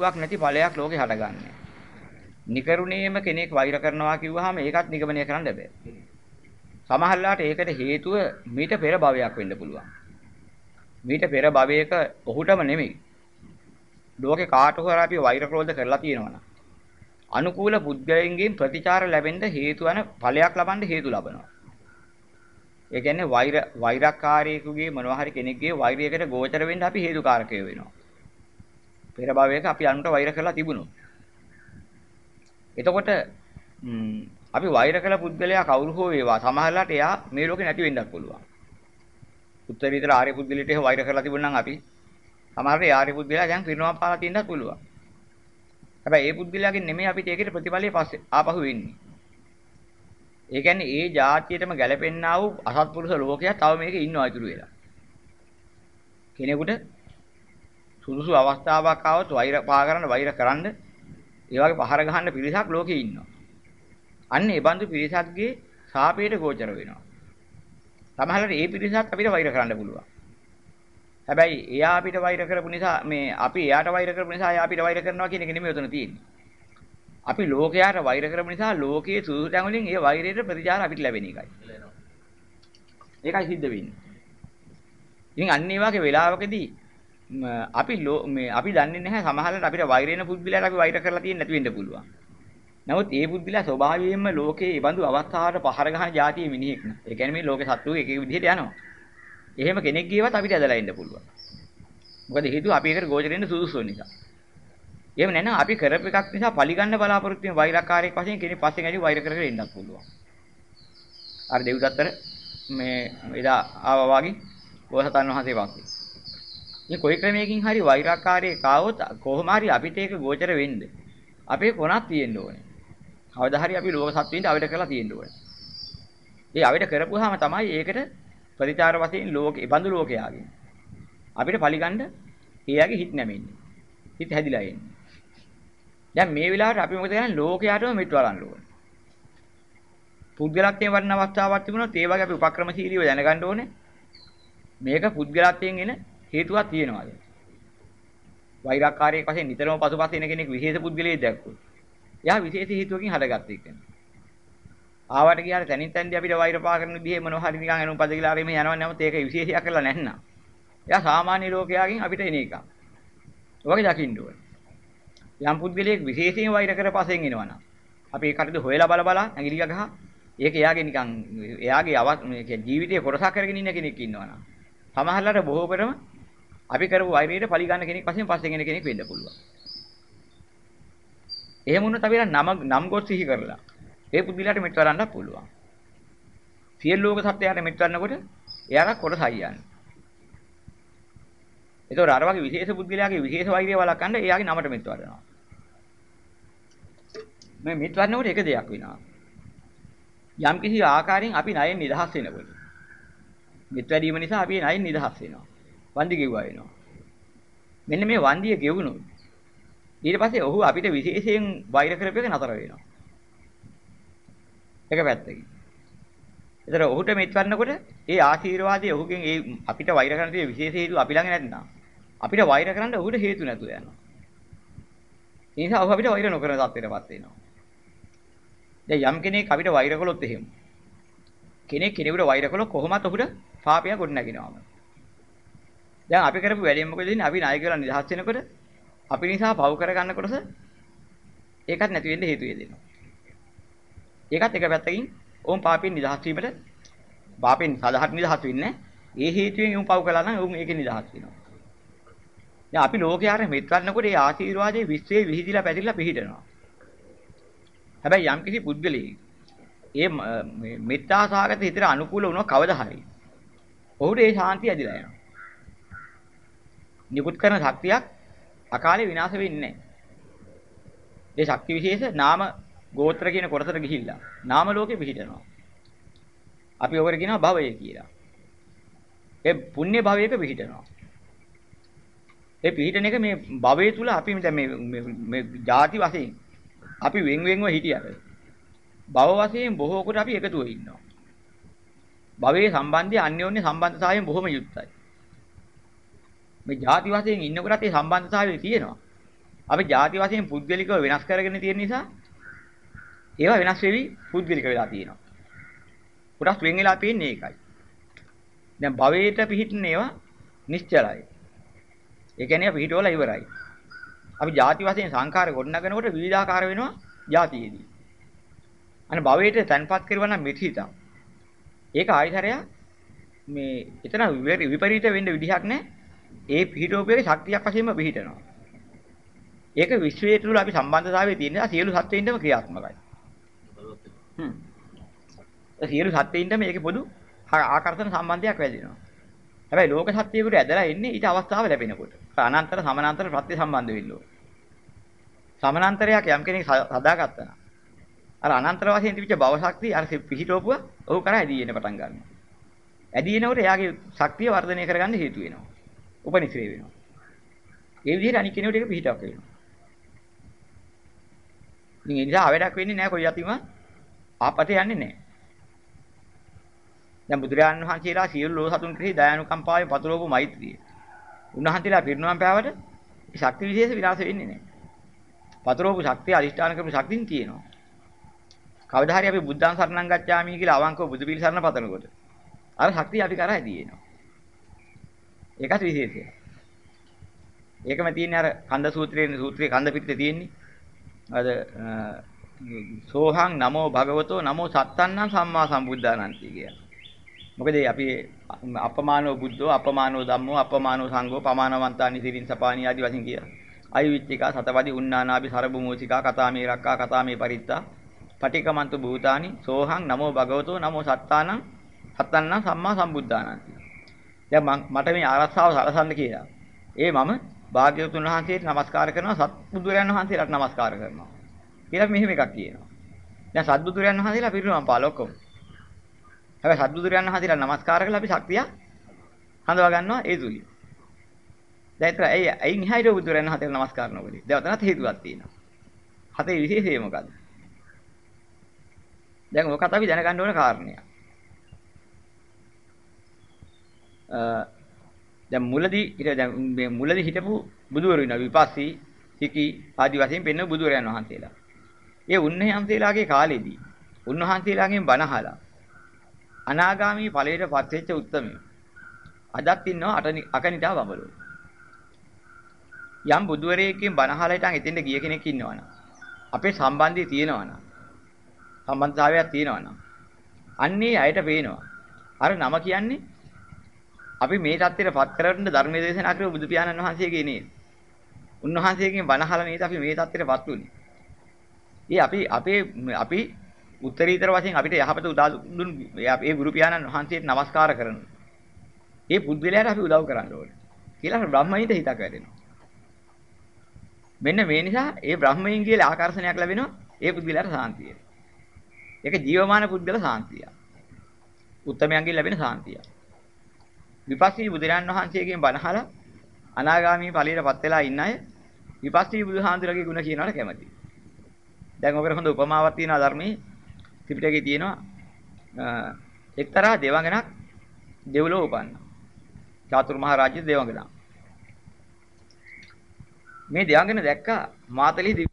වක් නැති ඵලයක් ලෝකේ හටගන්නේ. නිකරුණේම කෙනෙක් වෛර කරනවා කිව්වහම ඒකත් නිගමනය කරන්න බෑ. සමහරලාට ඒකට හේතුව මීට පෙර භවයක් වෙන්න පුළුවන්. මීට පෙර භවයක ඔහුටම නෙමෙයි. ලෝකේ කාට හොර අපි වෛර ක්‍රෝධ කරලා තියෙනවනම් අනුකූල පුද්ගලයන්ගෙන් ප්‍රතිචාර ලැබෙන්න හේතු වෙන ඵලයක් ලබන්න හේතු ලබනවා. ඒ කියන්නේ වෛර වෛරකාරයෙකුගේ මොනවා හරි කෙනෙක්ගේ වෛරයකට ගෝචර වෙන්න අපි හේතුකාරකය වෙනවා. පෙර භවයක අපි අනුන්ට වෛර කරලා තිබුණොත්. එතකොට අපි වෛර කළ පුද්ගලයා කවුරු හෝ වේවා සමහරලාට එයා මේ ලෝකේ නැති වෙන්නත් පුළුවන්. උත්තරීතර ආර්ය පුද්ගලයට එහෙ වෛර කරලා තිබුණනම් අපි සමහරට ඒ ආර්ය පුද්ගලයා දැන් පිරිනවම් පාලා තියෙන්නත් පුළුවන්. හැබැයි ඒ පුද්ගලයාගෙන් නෙමෙයි අපිට ඒකට ප්‍රතිඵලය පස්සේ ආපහු වෙන්නේ. ඒ කියන්නේ ඒ જાතියටම ගැලපෙන්නා වූ අසත්පුරුෂ ලෝකයක් තව මේකේ ඉන්නවා ඉතුරු වෙලා. කෙනෙකුට සුදුසු අවස්ථාවක් ආවොත් වෛර පහ කරන්න වෛර කරන්න ඒ වගේ පහර ගහන්න පිරිසක් ලෝකේ ඉන්නවා. අන්න ඒ බඳු පිරිසක්ගේ සාපේට ගෝචර වෙනවා. සමහරවිට ඒ පිරිසත් අපිට වෛර කරන්න පුළුවන්. හැබැයි එයා අපිට වෛර කරපු නිසා මේ අපි එයාට වෛර කරපු නිසා එයා අපිට වෛර කරනවා කියන එක නෙමෙයි උතන තියෙන්නේ. අපි ලෝකයට වෛර කරපු නිසා ලෝකයේ සුදුසු තැන් වලින් ඒ වෛරයට ප්‍රතිචාර අපිට ලැබෙන එකයි. ඒකයි සිද්ධ වෙන්නේ. ඉතින් අන්න ඒ වගේ වෙලාවකදී අපි මේ අපි දන්නේ නැහැ සමහරවිට අපිට වෛර වෙන පුද්ගලයාට අපි වෛර කරලා තියෙන්නේ නැති වෙන්න පුළුවන්. නමුත් ඒ පුද්ගලයා ස්වභාවයෙන්ම ලෝකේ මේ බඳු අවස්ථාවට පහර ගහන જાතිය මිනිහෙක් න ะ. ඒ කියන්නේ මේ ලෝකේ සත්තු එක එක විදිහට යනවා. එහෙම කෙනෙක් ගියවත් අපිට ඇදලා ඉන්න පුළුවන්. මොකද හේතුව අපි ඒකට ගෝචර වෙන්න සුදුසු නිසා. එහෙම නැත්නම් අපි කරපු එකක් නිසා පරිගන්න බලාපොරොත්තු වෙන වෛරකාරයෙක් වශයෙන් කෙනෙක් පස්සෙන් ඇවිත් වෛර කර කර ඉන්නත් පුළුවන්. අර දෙව්දත්තර මේ එදා ආවා වගේ බෝසතාණන් වහන්සේ පස්සේ. මේ කොයි ක්‍රමයකින් හරි වෛරකාරයෙක් ආවොත් කොහොම හරි අපිට ඒක ගෝචර වෙන්න අපේ කොනක් තියෙන්න ඕනේ. කවදා හරි අපි ලෝක සත්වයින්ට අවිඩ කරලා තියෙන්න ඕනේ. ඒ අවිඩ කරපුවාම තමයි ඒකට ප්‍රතිචාර වශයෙන් ලෝකේ බඳු ලෝකයාගෙන් අපිට පරිගන්න එයාගේ හිත නැමෙන්නේ. හිත හැදිලා එන්නේ. දැන් මේ වෙලාවට අපි මොකද කරන්නේ ලෝකයාටම මෙත් වරන්න ඕනේ. පුද්ගලත්වයෙන් වර්ණ අවස්ථාවක් තිබුණොත් ඒ වගේ අපි උපක්‍රමශීලීව දැනගන්න ඕනේ. මේක පුද්ගලත්වයෙන් එන හේතුවක් තියෙනවාද? වෛරක්කාරයෙක් වශයෙන් නිතරම පසුපස එන කෙනෙක් විශේෂ පුද්ගලයෙක් දැක්කොත්. එයා විශේෂ හේතුවකින් හටගත්ත එක. ආවට ගියාට තනින් තනින් අපිට වෛර පා කරන විදිහේ මොනවා හරි නිකන් එනුම් පදගිලා ආරෙම යනවා නමුත් ඒක විශේෂයක් කරලා නැන්නා. එයා සාමාන්‍ය ලෝකයාගෙන් අපිට එන එක. ඔයගේ දකින්න ඕනේ. යම් පුද්ගලයෙක් විශේෂයෙන් වෛර කරපසෙන් එනවනම් අපි ඒකටද හොයලා බල බල ඇඟිලි ගහ ඒක එයාගේ නිකන් එයාගේ අවත් ජීවිතයේ කොටසක් කරගෙන ඉන්න කෙනෙක් ඉන්නවනම් සමහරවිට බොහෝ කරම අපි කරපු වෛරයට පරිගන්න කෙනෙක් වශයෙන් පස්සෙන් එන කෙනෙක් වෙන්න පුළුවන්. එහෙම වුණොත් අපි නම නම් ගොස් සිහි කරලා ඒ පුද්ගලයාට මෙත් කරන්න පුළුවන්. සියලු ලෝක සත්‍යයට මෙත් කරනකොට එයාට කොටසයි යන්නේ. ඒතකොට අර වගේ විශේෂ පුද්ගලයාගේ විශේෂ වෛරය වළක්වන්න එයාගේ නමට මෙත් වඩනවා. මේ මෙත් වඩනකොට එක දෙයක් වෙනවා. යම් කිසි ආකාරයෙන් අපි ණයෙන් නිදහස් වෙනකොට මෙත් වැඩීම නිසා අපි ණයෙන් නිදහස් වෙනවා. වන්දි ගෙවුවා වෙනවා. මෙන්න මේ වන්දිය ගෙවුණොත් ඊට පස්සේ ඔහු අපිට විශේෂයෙන් වෛර කරපු එක නතර වෙනවා. එක පැත්තකින්. ඒතර ඔහුට මෙත් වන්නකොට ඒ ආශිර්වාදයේ ඔහුගෙන් ඒ අපිට වෛර කරන දේ විශේෂ හේතු අපි ළඟ නැත්නම් අපිට වෛර කරන්න ඔහුට හේතු නැතුව යනවා. ඒ නිසා ඔහු අපිට වෛර නොකරන තත්ත්වයටපත් වෙනවා. දැන් යම් කෙනෙක් අපිට වෛර කළොත් එහෙම කෙනෙක් කෙනෙකුට වෛර කළොත් කොහොමත් ඔහුට පාපයක් ගොඩ නැගිනවම. දැන් අපි කරපු වැඩේ මොකද වෙන්නේ? අපි ණය කියලා නිදහස් වෙනකොට අපි නිසා පව් කරගන්න කොටස ඒකත් නැති වෙන්න හේතු වෙනවා. ඒකත් එක පැත්තකින් ඕම් පාපෙන් නිදහස් වීමට පාපෙන් සදාහත් නිදහස් වෙන්නේ ඒ හේතුවෙන් උන් පව් කළා නම් උන් ඒකේ නිදහස් වෙනවා. දැන් අපි ලෝකයාට මෙත් කරනකොට ඒ ආශිර්වාදයේ විශ්වයේ විහිදිලා පැතිරලා පිහිටනවා. හැබැයි යම් කිසි පුද්ගලයෙක් ඒ මෙත්තා සාගත හිතට අනුකූල වුණොත් කවදා හරි ඔහුට ඒ ශාන්තිය ඇදිලා යනවා. නිකුත් කරන ශක්තියක් අකාලේ විනාශ වෙන්නේ නැහැ. ඒ ශක්ති විශේෂ නාම ගෝත්‍ර කියන කොටසට ගිහිල්ලා නාම ලෝකෙ පිහිටනවා. අපි ඔකට කියනවා භවය කියලා. ඒ පුණ්‍ය භවයක පිහිටනවා. ඒ පිහිටන එක මේ භවය තුල අපි දැන් මේ මේ ಜಾති වශයෙන් අපි වෙන් වෙන්ව හිටියට භව වශයෙන් බොහෝ කොට අපි එකතුව ඉන්නවා. භවයේ සම්බන්ධය අන්‍යෝන්‍ය සම්බන්ධතාවයෙන් බොහොම යුක්තයි. මේ ಜಾති වශයෙන් ඉන්නකොටත් ඒ සම්බන්ධතාවය තියෙනවා. අපි ಜಾති වශයෙන් පුද්ගලිකව වෙනස් කරගෙන තියෙන නිසා ඒවා වෙනස් වෙවි පුද්ගලික වෙලා තියෙනවා. කොටස් වෙන් වෙලා තියෙන්නේ ඒකයි. දැන් භවයට පිහිටන ඒවා නිශ්චලයි. ඒ කියන්නේ පිහිටවල ඉවරයි. අපි ಜಾති වශයෙන් සංඛාර ගොඩනගනකොට විවිධාකාර වෙනවා ಜಾතියේදී. අනේ භවයට තන්පත් කරවන මිත්‍හිතා. ඒක ආයිතරය මේ එතන විපරීත වෙන්න විදිහක් නැහැ. ඒ පිහිටෝපයේ ශක්තියක් වශයෙන්ම පිහිටනවා. ඒක විශ්වයේ තුල අපි සම්බන්ධතාවයේ තියෙන නිසා සියලු සත්ත්වයින්ටම ක්‍රියාත්මකයි. හ්ම්. ඒ සියලු සත්ත්වයින්ටම මේකේ පොදු ආකර්ෂණ සම්බන්ධයක් වැඩෙනවා. හැබැයි ලෝක සත්‍යයකට ඇදලා ඉන්නේ ඊට අවස්ථාව ලැබෙනකොට. අනන්තර සමානාන්තර ප්‍රත්‍ය සම්බන්ධ වෙන්න ඕන. සමානාන්තරයක් යම් කෙනෙක් හදාගත්තා නම් අර අනන්තර වශයෙන් තිබිච්ච භව ශක්තිය අර පිහිටවපුව ඔහු කරා ඇදී එන්න පටන් ගන්නවා. ඇදී එනකොට එයාගේ ශක්තිය වර්ධනය කරගන්න හේතු වෙනවා. උපනිශ්‍රේ වෙනවා. ඒ විදිහට අනික් කෙනෙකුට ඒක පිහිටක් වෙනවා. ඉතින් ඒ නිසා අවඩක් වෙන්නේ නැහැ කොයි යතිම ආපතේ යන්නේ නැහැ. දැන් බුදුරජාණන් වහන්සේලා සියලු ලෝ සතුන් කෙරෙහි දයානුකම්පාවෙන් පතුරවපු මෛත්‍රිය. උන්වහන්සේලා පිරිනුවම් පෑවට ඒ ශක්ති විශේෂ විනාශ වෙන්නේ නැහැ. පතුරවපු ශක්තිය අදිෂ්ඨාන කරපු ශක්තියින් තියෙනවා. කවදා හරි අපි බුද්ධං සරණං ගච්ඡාමි කියලා අවංකව බුදු පිළි සරණ පතනකොට අර ශක්තිය අපි කරා දිනේනවා. ඒකත් විශේෂයි. ඒකම තියෙන්නේ අර කන්ද සූත්‍රයේ සූත්‍රයේ කන්ද පිටේ තියෙන්නේ. අද සෝහං නමෝ භගවතෝ නමෝ සත්තන්නම් සම්මා සම්බුද්ධානන්ති කියලා. මොකද අපි අපමානෝ බුද්ධෝ අපමානෝ ධම්මෝ අපමානෝ සංඝෝ පමානවන්තානි සිරින් සපානි ආදි වශයෙන් කියලා. අයුවිච්චිකා සතපදි උන්නානාභි සරබුමෝචිකා කතාමේ රක්කා කතාමේ පරිත්තා පටිකමන්තු භූතානි සෝහං නමෝ භගවතෝ නමෝ සත්තානං සත්තන්නම් සම්මා සම්බුද්ධානන්ති. දැන් මට මේ ආරක්ෂාව සලසන්න කියලා. ඒ මම භාග්‍යවතුන් වහන්සේට নমස්කාර කරනවා සත්බුදුරයන් වහන්සේලාට নমස්කාර කරනවා. කියලා මෙහෙම එකක් කියනවා. දැන් සත්බුදුරයන් වහන්සේලා පිරිනමන පාල ඔක්කොම. හැබැයි සත්බුදුරයන් වහන්සේලා নমස්කාර කළා අපි ශක්තිය හඳවා ගන්නවා ඒ තුලින්. දැන් ඒතර ඇයි අයින් හයිර බුදුරයන් වහන්සේලා নমස්කාර නොකලේ. දැන් අතනත් හේතුවක් තියෙනවා. හතේ විශේෂය මොකද්ද? දැන් ඔක අපි දැනගන්න ඕන කාරණයක්. දැන් මුලදී ඊට දැන් මේ මුලදී හිටපු බුදුවරු ඉන්නවා විපස්සී හිකි ආදි වශයෙන් පෙන්වන බුදුරයන් වහන්සේලා. ඒ උන්වහන්සේලාගේ කාලෙදී උන්වහන්සේලාගෙන් බණ අහලා අනාගාමී ඵලයට පත් වෙච්ච උත්තමයෝ. අදත් ඉන්නවා අකනිටා බඹලෝ. යම් බුදුවරයෙක්ගෙන් බණ අහලා ඉතින් එතෙන්ට ගිය කෙනෙක් ඉන්නවනම් අපේ සම්බන්ධය තියෙනවනම් සම්බන්ධතාවයක් තියෙනවනම් අන්නේ අයට පේනවා. අර නම කියන්නේ අපි මේ தත්ත්වයට පත් කරවන්න ධර්මයේ දේශනා කරපු බුදු පියාණන් වහන්සේගේ නේද? උන්වහන්සේගෙන් බණ අහලා නේද අපි මේ தත්ත්වයට පත් වුනේ. ඒ අපි අපේ අපි උත්තරීතර වශයෙන් අපිට යහපත උදා දුන් ඒ ගුරු පියාණන් වහන්සේට নমස්කාර කරනවා. ඒ පුද්ගලයාට අපි උදව් කරන්න ඕනේ. කියලා බ්‍රහ්මයින්ට හිතක් වැඩෙනවා. මෙන්න මේ නිසා ඒ බ්‍රහ්මයින් කියලා ආකර්ෂණයක් ලැබෙනවා ඒ පුද්ගලයාට සාන්තිය. ඒක ජීවමාන පුද්ගල සාන්තිය. උත්තමයන්ගෙන් ලැබෙන සාන්තිය. විපස්සී බුදුරන් වහන්සේගෙන් බණහලා අනාගාමී ඵලයටපත් වෙලා ඉන්න අය විපස්සී බුදුහාඳුරගේ ගුණ කියනවට කැමති. දැන් ඔකට හොඳ උපමාවක් තියෙනවා ධර්මයේ ත්‍රිපිටකයේ තියෙනවා එක්තරා දෙවඟනක් දෙව්ලොව උපන්නා. චාතුර්මහා රාජ්‍ය දෙවඟනා. මේ දෙවඟන දැක්කා මාතලේ